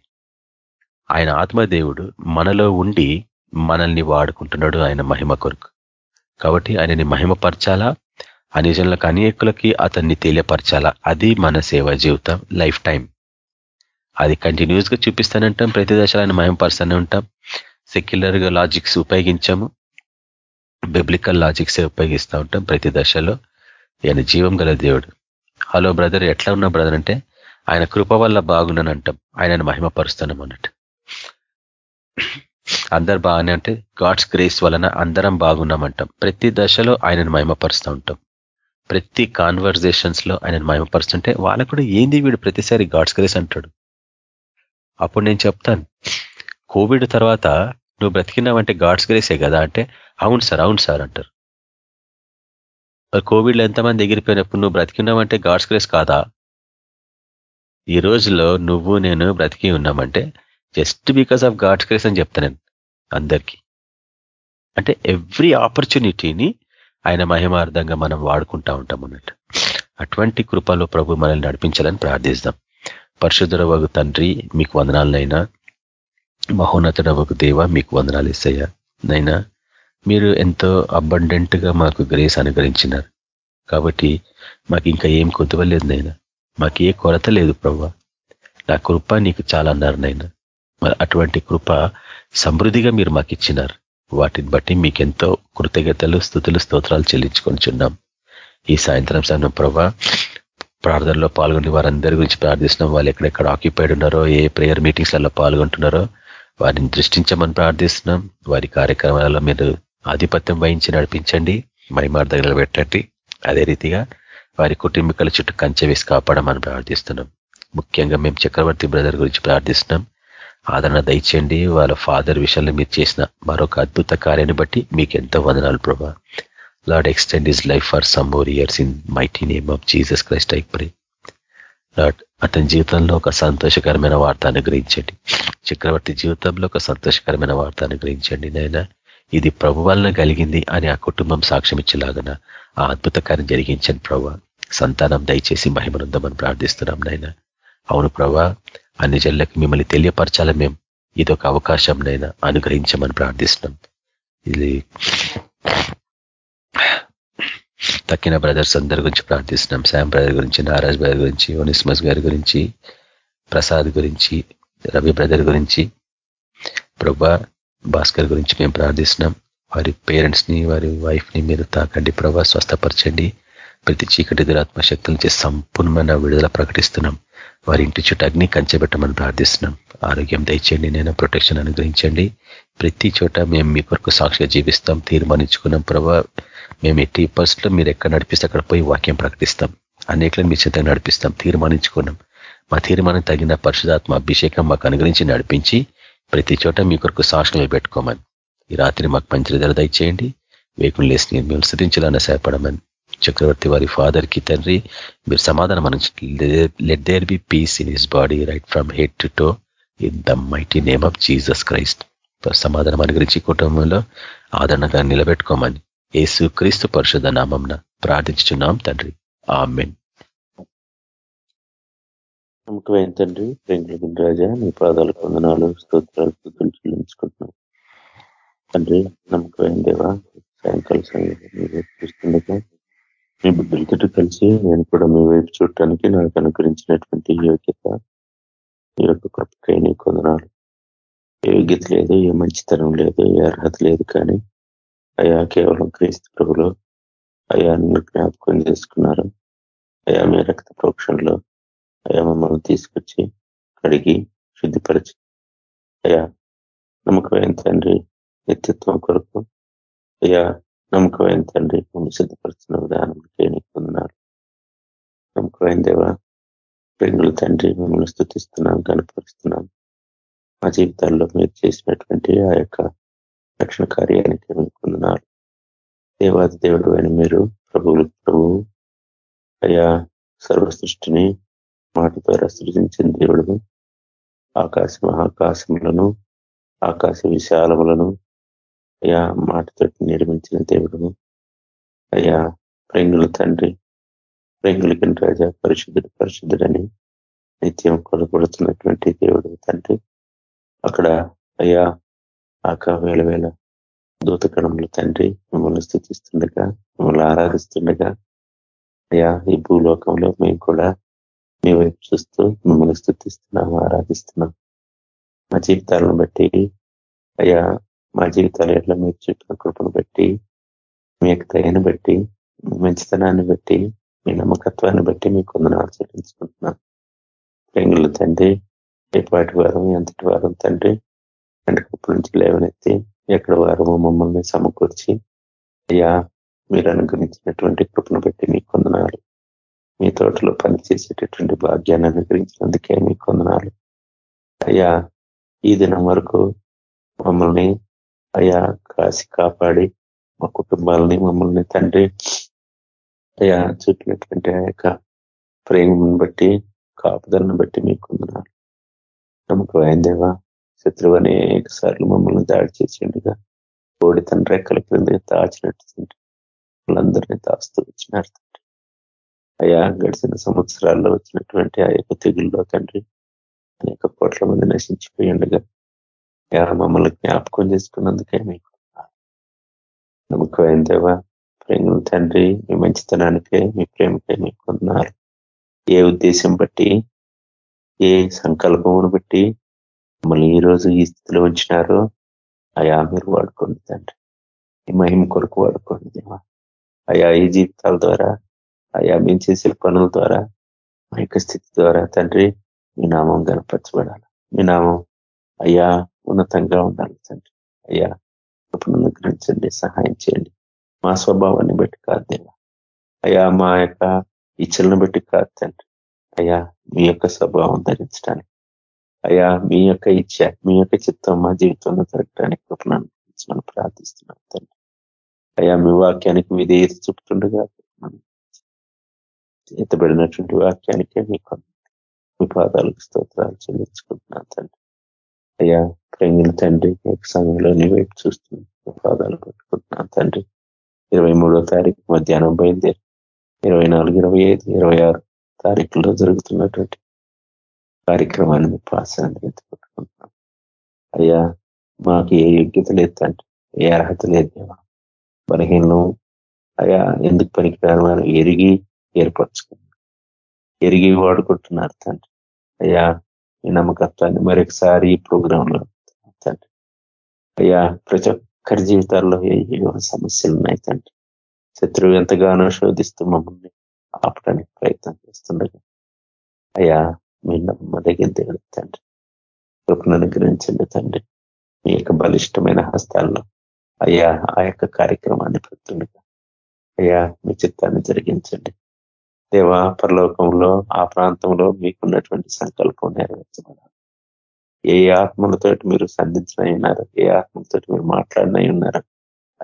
A: ఆయన ఆత్మదేవుడు మనలో ఉండి మనల్ని వాడుకుంటున్నాడు ఆయన మహిమ కొరకు. కాబట్టి ఆయనని మహిమపరచాలా? జనులకు అనేకులకి అతన్ని తెలియపరచాలా? అది మన సేవా జీవితం లైఫ్ టైం. అది కంటిన్యూస్గా చూపిస్తూనే ఉంటాం ప్రతి దశలో ఆయన మయంపరుస్తూనే ఉంటాం. సెక్యులర్గా లాజిక్స్ ఉపయోగించాము. బిబ్లికల్ లాజిక్స్ ఉపయోగిస్తూ ఉంటాం ప్రతి దశలో. ఆయన జీవం గల దేవుడు. హలో బ్రదర్ ఎట్లా ఉన్నా బ్రదర్ అంటే ఆయన కృప వల్ల బాగున్నాను అంటాం. ఆయనను మహిమపరుస్తున్నాం అన్నట్టు. అందరు బాగానే అంటే గాడ్స్ గ్రేస్ వలన అందరం బాగున్నామంటాం ప్రతి దశలో ఆయనను మహిమపరుస్తూ ఉంటాం. ప్రతి కాన్వర్జేషన్స్లో ఆయనను మహిమపరుస్తుంటే వాళ్ళకు కూడా ఏంది వీడు ప్రతిసారి గాడ్స్ గ్రేస్ అంటాడు? అప్పుడు నేను చెప్తాను. కోవిడ్ తర్వాత నువ్వు బ్రతికినావంటే గాడ్స్ గ్రేసే కదా అంటే అవును సార్ అవును సార్ అంటారు. కోవిడ్లో ఎంతమంది ఎగిరిపోయినప్పుడు నువ్వు బ్రతికినావంటే గాడ్స్ గ్రేస్ కాదా? ఈ రోజులో నువ్వు నేను బ్రతికి ఉన్నామంటే just because of God's grace అని చెప్తాను అందరికీ. అంటే ఎవ్రీ ఆపర్చునిటీని ఆయన మహిమార్థంగా మనం వాడుకుంటా ఉంటాం అన్నట్టు. అటువంటి కృపలో ప్రభు మనల్ని నడిపించాలని ప్రార్థిస్తాం. పరిశుద్ధర వగు తండ్రి మీకు వందనాలనైనా మహోన్నతుడ వగు దేవ మీకు వందనాలు ఇస్తాయా నైనా. మీరు ఎంతో అబండెంట్గా మాకు గ్రేస్ అనుగ్రహించినారు. కాబట్టి మాకు ఇంకా ఏం కొద్దువలేదు నైనా. మాకు ఏ కొరత లేదు ప్రభా నా కృప నీకు చాలా అన్నారు నైనా. మరి అటువంటి కృప సమృద్ధిగా మీరు మాకు ఇచ్చినారు వాటిని బట్టి మీకెంతో కృతజ్ఞతలు స్థుతులు స్తోత్రాలు చెల్లించుకొని చున్నాం ఈ సాయంత్రం సమయం ప్రభా ప్రార్థనలో పాల్గొని వారందరి గురించి ప్రార్థిస్తున్నాం. వాళ్ళు ఎక్కడెక్కడ ఆక్యుపైడ్ ఉన్నారో ఏ ప్రేయర్ మీటింగ్స్లలో పాల్గొంటున్నారో వారిని దృష్టించమని ప్రార్థిస్తున్నాం. వారి కార్యక్రమాలలో మీరు ఆధిపత్యం వహించి నడిపించండి. మహిమార్థంగా పెట్టండి. అదే రీతిగా వారి కుటుంబీకుల చుట్టూ కంచె వేసి కాపాడమని ప్రార్థిస్తున్నాం. ముఖ్యంగా మేము చక్రవర్తి బ్రదర్ గురించి ప్రార్థిస్తున్నాం. ఆదరణ దయచేయండి. వాళ్ళ ఫాదర్ విషయంలో మీరు చేసిన మరొక అద్భుత కార్యాన్ని బట్టి మీకు ఎంతో వందనాలు ప్రభా. Lord extend his life for some more years in mighty name of Jesus Christ I Lord అతని జీవితంలో ఒక సంతోషకరమైన వార్త అనుగ్రహించండి. చక్రవర్తి జీవితంలో ఒక సంతోషకరమైన వార్త అనుగ్రహించండి నాయన. ఇది ప్రభు వలన కలిగింది అని ఆ కుటుంబం సాక్ష్యం ఇచ్చేలాగన ఆ అద్భుత కార్యం జరిగించండి ప్రభా. సంతానం దయచేసి మహిమనుందమని ప్రార్థిస్తున్నాం నాయన. అవును ప్రభా అన్ని జన్లకు మిమ్మల్ని తెలియపరచాల మేము ఇదొక అవకాశం నైనా అనుగ్రహించమని ప్రార్థిస్తున్నాం. ఇది తక్కిన బ్రదర్స్ అందరి గురించి ప్రార్థిస్తున్నాం. శామ్ బ్రదర్ గురించి నారాజ్ బ్రదర్ గురించి ఒనిస్మస్ గారి గురించి ప్రసాద్ గురించి రవి బ్రదర్ గురించి ప్రభా భాస్కర్ గురించి మేము ప్రార్థిస్తున్నాం. వారి పేరెంట్స్ని వారి వైఫ్ని మీరు తాకండి ప్రభా స్వస్థపరచండి. ప్రతి చీకటి దురాత్మ శక్తుల నుంచి సంపూర్ణమైన విడుదల ప్రకటిస్తున్నాం. వారి ఇంటి చుట్టూ అగ్ని కంచెబెట్టమని ప్రార్థిస్తున్నాం. ఆరోగ్యం దయచేయండి నేను ప్రొటెక్షన్ అనుగ్రహించండి. ప్రతి చోట మేము మీ కొరకు సాక్షిగా జీవిస్తాం తీర్మానించుకున్నాం ప్రభా. మేము ఎట్టి పరిస్థితుల్లో మీరు ఎక్కడ నడిపిస్తే అక్కడ పోయి వాక్యం ప్రకటిస్తాం. అనేకలను మీ చేత నడిపిస్తాం. తీర్మానించుకున్నాం. మా తీర్మానం తగిన పరిశుధాత్మ అభిషేకం మాకు అనుగ్రహించి నడిపించి ప్రతి చోట మీ కొరకు సాక్షులు పెట్టుకోమని. ఈ రాత్రి మాకు పంచరిధర దయచేయండి. వేకులు లేసి మేము స్థితించాలన్న సహాయపడమని. చక్రవర్తి వారి ఫాదర్కి తండ్రి మీరు సమాధానం నుంచి let there be peace in his body right from head to toe in the mighty name of Jesus Christ సమాధానం అనుగ్రహించి కుటుంబంలో ఆదరణగా నిలబెట్టుకోమని. యేసు క్రీస్తు పరిశుద్ధ నామంన ప్రార్థించుచున్నాం తండ్రి. ఆమెన్.
B: నమ్మకమైన తండ్రి? ప్రేంగుల రాజా నీ పాదాలు వందనాలు స్తోత్రాలు స్థుతులు చెల్లించుకుంటున్నాం. తండ్రి నమ్మకమైన దేవా సాయంకాల సమయంలో మీరు చూస్తుండగా మీ బిడ్డలతో కలిసి నేను కూడా మీ వైపు చూడటానికి నాకు అనుగ్రహించినటువంటి యోగ్యత ఈ యొక్క కృపకై నీ కొందనాలు ఏ యోగ్యత లేదు ఏ మంచితనం లేదు ఏ అర్హత లేదు కానీ అయా కేవలం క్రీస్తు ప్రభులో అయా నన్ను జ్ఞాపకం చేసుకున్నారు. అయా మీ రక్త ప్రోక్షణలో అయా మమ్మల్ని తీసుకొచ్చి కడిగి శుద్ధిపరిచి. అయా నమ్మకమైన తండ్రి నిత్యత్వం కొరకు అయా నమ్మకమైన తండ్రి మమ్మల్ని సిద్ధపరుస్తున్న విధానంకే నీకు పొందినారు నమ్మకమైన దేవ ప్రేంగుల తండ్రి మిమ్మల్ని స్థుతిస్తున్నాం కనపరుస్తున్నాం మా జీవితాల్లో మీరు చేసినటువంటి ఆ యొక్క రక్షణ కార్యానికి మేము దేవాది దేవుడు అయిన మీరు ప్రభువులు ప్రభువు అయా సర్వ సృష్టిని మాట ద్వారా సృజించిన దేవుడు. ఆకాశ మహాకాశములను ఆకాశ విశాలములను అయా మాటతోటి నిర్మించిన దేవుడు. అయ్యా ప్రేంగుల తండ్రి ప్రేంగులకి రాజా పరిశుద్ధుడు పరిశుద్ధుడని నిత్యం కొలబడుతున్నటువంటి దేవుడు తండ్రి. అక్కడ అయ్యా ఆక వేల వేల దూతకణములు తండ్రి మిమ్మల్ని స్థుతిస్తుండగా మిమ్మల్ని ఆరాధిస్తుండగా అయ్యా ఈ భూలోకంలో మేము కూడా మీ వైపు చూస్తూ మిమ్మల్ని స్థుతిస్తున్నాం ఆరాధిస్తున్నాం మా జీవితాలను బట్టి అయ్యా మా జీవితాలు ఎట్లా మీరు చూపిన కృపను బట్టి మీ యొక్క దయను బట్టి మీ మంచితనాన్ని బట్టి మీ నమ్మకత్వాన్ని బట్టి మీకు కొందరు చెల్లించుకుంటున్నాం. ప్రేంగుల తండ్రి ఎప్పటి వారం ఎంతటి వారం తండ్రి అంటే కృప నుంచి లేవనెత్తి ఎక్కడ వారు మమ్మల్ని సమకూర్చి అయ్యా మీరు అనుగ్రహించినటువంటి కృపను బట్టి మీకు కొందనాలు మీ తోటలో పనిచేసేటటువంటి భాగ్యాన్ని అనుగ్రహించినందుకే మీకు కొందనాలు అయ్యా ఈ దినం వరకు మమ్మల్ని అయ్యా కాసి కాపాడి మా కుటుంబాలని మమ్మల్ని తండ్రి అయ్యా చూపినటువంటి ఆ యొక్క ప్రేమను బట్టి కాపుదలను బట్టి మీకు వందనాలు. నమ్మకం అయిందేవా శత్రువు అనేక సార్లు మమ్మల్ని దాడి చేసిండుగా. కోడి తన రెక్కల క్రింద దాచినట్టు వాళ్ళందరినీ దాస్తూ వచ్చినారు తండ్రి. అయ్యా గడిచిన సంవత్సరాల్లో వచ్చినటువంటి ఆ యొక్క తెగుల్లో తండ్రి అనేక కోట్ల మంది నశించిపోయిండగా. యా మమ్మల్ని జ్ఞాపకం చేసుకున్నందుకే మీకు నమ్మకమైన దేవా ప్రేమ తండ్రి మీ మంచితనానికే మీ ప్రేమకే మీకు ఏ ఉద్దేశం బట్టి ఏ సంకల్పమును బట్టి మమ్మల్ని ఈ రోజు ఈ స్థితిలో ఉంచినారో అయా మీరు వాడుకోండి తండ్రి. ఈ మహిమ కొరకు వాడుకోండి దేవా. అయా ఈ జీవితాల ద్వారా అయా మేము చేసే పనుల ద్వారా మా యొక్క స్థితి ద్వారా తండ్రి మీ నామం గణపరచబడాలి. మీ నామం అయ్యా ఉన్నతంగా ఉండాలి తండ్రి. అయ్యా కృపను అనుగ్రహించండి సహాయం చేయండి. మా స్వభావాన్ని బట్టి కాదు దేవా. అయ్యా మా యొక్క ఇచ్చలను బట్టి కాదు తండ్రి. అయ్యా మీ యొక్క స్వభావం ధరించడానికి అయ్యా మీ యొక్క ఇచ్చ మీ యొక్క చిత్తం మా జీవితంలో జరగడానికి కృపణను మనం ప్రార్థిస్తున్నాం తండ్రి. అయ్యా మీ వాక్యానికి విధేయత చూపుతుండగా ఎత్తబడినటువంటి వాక్యానికే మీకు మీ పాదాలకు స్తోత్రాలు చెల్లించుకుంటున్నాను తండ్రి. అయ్యా ప్రేమిల తండ్రి సమయంలో నీ వైపు చూస్తున్నాను పాదాలు పట్టుకుంటున్నాను తండ్రి. ఇరవై మూడో తారీఖు మధ్యాహ్నం బయలుదేరి ఇరవై నాలుగు ఇరవై ఐదు ఇరవై ఆరు తారీఖుల్లో జరుగుతున్నటువంటి కార్యక్రమాన్ని మీ పాసాన్ని ఎత్తుకుంటున్నాం అయ్యా మాకు ఏ యోగ్యత లేదు తండ్రి ఏ అర్హత లేదు బలహీనం అయ్యా ఎందుకు పనికి వారు ఎరిగి ఏర్పరచుకున్నాం. ఎరిగి వాడుకుంటున్నారు తండ్రి. అయ్యా ఈ నమ్మకత్వాన్ని మరొకసారి ఈ ప్రోగ్రాంలో తండ్రి. అయ్యా ప్రతి ఒక్కరి జీవితాల్లో ఏ సమస్యలు ఉన్నాయి తండ్రి? శత్రువు ఎంతగానో శోధిస్తూ మమ్మల్ని ఆపడానికి ప్రయత్నం చేస్తుండగా. అయ్యా మీ నమ్మదగిన దేవుడు తండ్రి. కృపను అనుగ్రహించండి తండ్రి. మీ యొక్క బలిష్టమైన హస్తాల్లో అయ్యా ఆ యొక్క కార్యక్రమాన్ని పెడుతుండగా. అయ్యా మీ చిత్తాన్ని జరిగించండి. దేవా పరలోకంలో ఆ ప్రాంతంలో మీకున్నటువంటి సంకల్పం నెరవేర్చబడాలి. ఏ ఆత్మలతో మీరు సంధించినై ఉన్నారు ఏ ఆత్మలతో మీరు మాట్లాడినై ఉన్నారు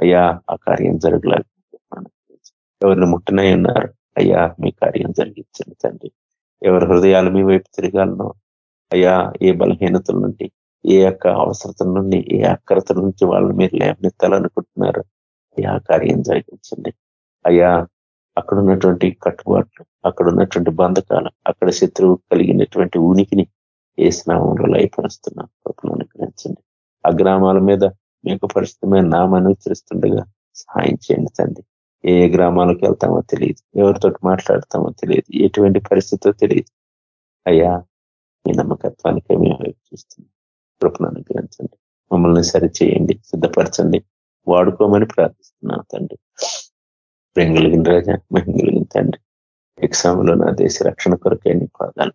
B: అయ్యా ఆ కార్యం జరగలేదు ఎవరిని ముట్టినై ఉన్నారు అయ్యా మీ కార్యం జరిగించండి తండ్రి. ఎవరి హృదయాలు మీ వైపు తిరగాలనో అయ్యా ఏ బలహీనతల నుండి ఏ యొక్క అవసరతల నుండి ఏ అక్రత నుంచి వాళ్ళని మీరు లేవనెత్తాలనుకుంటున్నారు అయ్యా కార్యం జరిగించండి. అయ్యా అక్కడ ఉన్నటువంటి కట్టుబాట్లు అక్కడ ఉన్నటువంటి బంధకాలు అక్కడ శత్రువు కలిగినటువంటి ఉనికిని ఏ స్నామంలో లయపరుస్తున్నాం. కృపను అనుగ్రహించండి. ఆ గ్రామాల మీద మీకు పరిస్థితమైన నామాన్ని ఉచ్చరిస్తుండగా సహాయం చేయండి తండ్రి. ఏ గ్రామాలకు వెళ్తామో తెలియదు. ఎవరితో మాట్లాడతామో తెలియదు. ఎటువంటి పరిస్థితితో తెలియదు. అయ్యా మీ నమ్మకత్వానికి మేము వైపు చూస్తున్నాం. కృపను అనుగ్రహించండి. మమ్మల్ని సరిచేయండి సిద్ధపరచండి. వాడుకోమని ప్రార్థిస్తున్నాం తండ్రి. ప్రేమ కలిగిన రాజా మహిమ కలిగిన తండ్రి. ఎగ్జామ్లో నా దేశ రక్షణ కొరకే నీ పాదాలు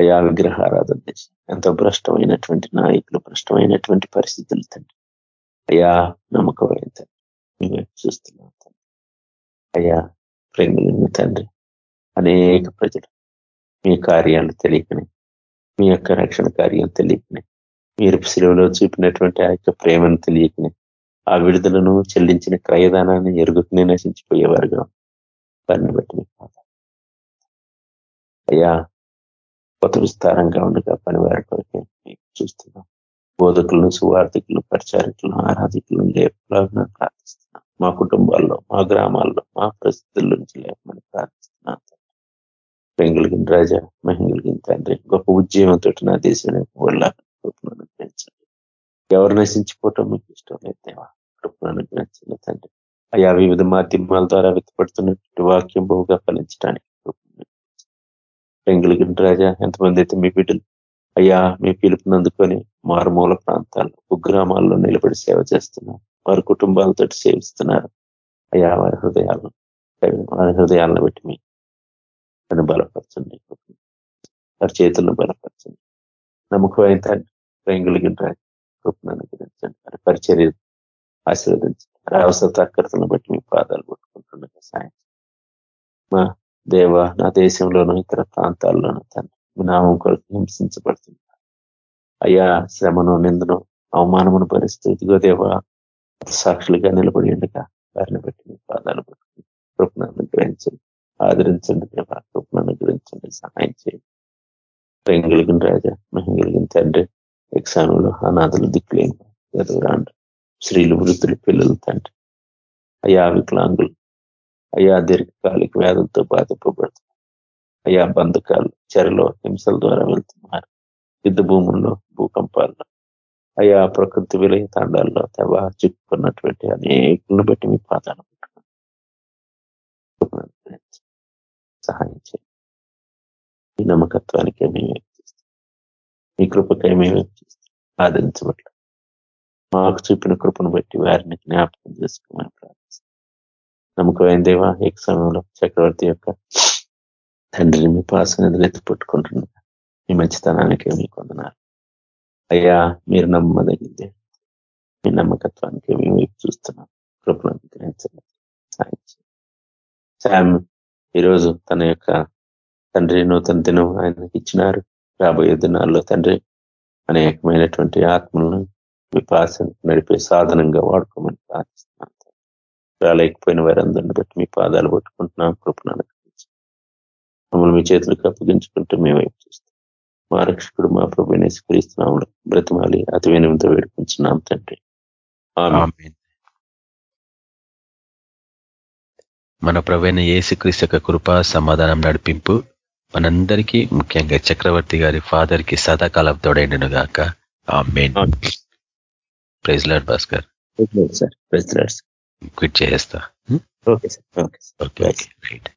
B: అయా విగ్రహారాధన దేశం ఎంతో భ్రష్టమైనటువంటి నాయకులు భ్రష్టమైనటువంటి పరిస్థితులు తండ్రి. అయ్యా నమ్మకం మేము చూస్తున్నాం. అయ్యా ప్రేమ తండ్రి అనేక ప్రజలు మీ కార్యాలు తెలియకనే మీ యొక్క రక్షణ కార్యం తెలియకనే మీరు సెలవులో చూపినటువంటి ఆ యొక్క ప్రేమను తెలియకనే ఆ విడుదలను చెల్లించిన క్రయదానాన్ని ఎరుగుతూనే నశించిపోయేవారుగా వారిని బట్టి అయ్యా కొత్త విస్తారంగా ఉండగా పని వారి కొరకే చూస్తున్నాం. బోధకులను సువార్థికులు పరిచారకులను ఆరాధికులను లేపలాగా ప్రార్థిస్తున్నాం. మా కుటుంబాల్లో మా గ్రామాల్లో మా పరిస్థితుల నుంచి లేపమని ప్రార్థిస్తున్నాం. పెంగులిగిన రాజా మహింగులిగిన తండ్రి గొప్ప ఉద్యమంతో నా దేశం వాళ్ళ పెంచండి ఎవరు నశించిపోవటం మీకు ఇష్టం లేదు దేవా కృపను అనుగ్రహించండి తండ్రి. అయా వివిధ మాధ్యమాల ద్వారా వ్యక్తపడుతున్నటువంటి వాక్యం బహుగా ఫలించడానికి పెంగులగిరి రాజా ఎంతమంది అయితే మీ బిడ్డలు అయ్యా మీ పిలుపునందుకొని మారుమూల ప్రాంతాల్లో కుగ్రామాల్లో నిలబడి సేవ చేస్తున్నారు. వారి కుటుంబాలతో సేవిస్తున్నారు. అయ్యా వారి హృదయాలను వారి హృదయాలను బట్టి మీ నన్ను బలపరచండి. వారి చేతులను బలపరచండి. నమ్మకమైన తండ్రి పెంగులగిరి కృపను అనుగ్రహించండి. వారి పరిచర్య ఆశీర్వదించండి. వారి అవసర అక్కర్తలను బట్టి మీ పాదాలు కొట్టుకుంటుండగా సాయం మా దేవ నా దేశంలోనూ ఇతర ప్రాంతాల్లోనూ తండ్రి నామం కొరకు హింసించబడుతుంది. అయ్యా శ్రమను నిందను అవమానమును భరిస్తూ ఇదిగో దేవ సాక్షులుగా నిలబడి ఉండగా వారిని బట్టి మీ పాదాలు పట్టుకుని కృపను అనుగ్రహించండి. ఆదరించండి దేవ కృపను అనుగ్రహించండి సహాయం చేయండి. ప్రేమ రాజా మహిమ తండ్రి ఎగ్జామ్లో అనాథలు దిక్కులేని ఎదురాండ్రు స్త్రీలు వృద్ధులు పిల్లలు తండ్రి. అయ్యా వికలాంగులు. అయ్యా దీర్ఘకాలిక వ్యాధులతో బాధింపబడుతున్నారు అయ్యా బంధకాలు చెరలో హింసల ద్వారా వెళ్తున్నారు. యుద్ధ భూముల్లో భూకంపాల్లో. అయ్యా ప్రకృతి విలయ తాండాల్లో తెవా చిక్కుకున్నటువంటి అనేకులను బట్టి మీ పాదాలు సహాయం చేయండి. మీ నమ్మకత్వానికి మేము వ్యక్తిస్తాం మీ కృపకై మేము వ్యక్తిస్తాం ఆదరించబట్ల మాకు చూపిన కృపను బట్టి వారిని జ్ఞాపకం చేసుకోమని ప్రార్థిస్తాం నమ్మకమైన దేవా ఏక సమయంలో చక్రవర్తి యొక్క తండ్రిని మీ పాసన ఎదురెత్తి పుట్టుకుంటున్నా మీ మంచితనానికి మీకు వందనాలు అయ్యా మీరు నమ్మదగింది మీ నమ్మకత్వానికి మేము వైపు చూస్తున్నాం. కృపను అనుగ్రహించండి. శామ్ ఈరోజు తన యొక్క తండ్రి నూతన దినం ఆయనకి ఇచ్చినారు. రాబోయే దినాల్లో తండ్రి అనేకమైనటువంటి ఆత్మలను విపాసన నడిపే సాధనంగా వాడుకోమని ప్రార్థిస్తున్నాను రాలేకపోయిన వారందరిని బట్టి మీ పాదాలు పట్టుకుంటున్నాం. కృపను మమ్మల్ని మీ చేతులకు అప్పగించుకుంటూ మేము వైపు చూస్తాం? మా రక్షకుడు మా ప్రభుని స్వీకరిస్తున్నాము బ్రతిమాలి అతి వినంతో వేడుకుంటున్నాం తండ్రి.
A: మన ప్రవైన ఏసుక్రీస్తు యొక్క కృప సమాధానం నడిపింపు మనందరికీ ముఖ్యంగా చక్రవర్తి గారి ఫాదర్కి సదాకాలం తోడైండును గాక amen praise Lord Bhaskar
B: sir.
A: Quit చేసేస్తా.
B: Okay sir. Okay.
A: Okay right.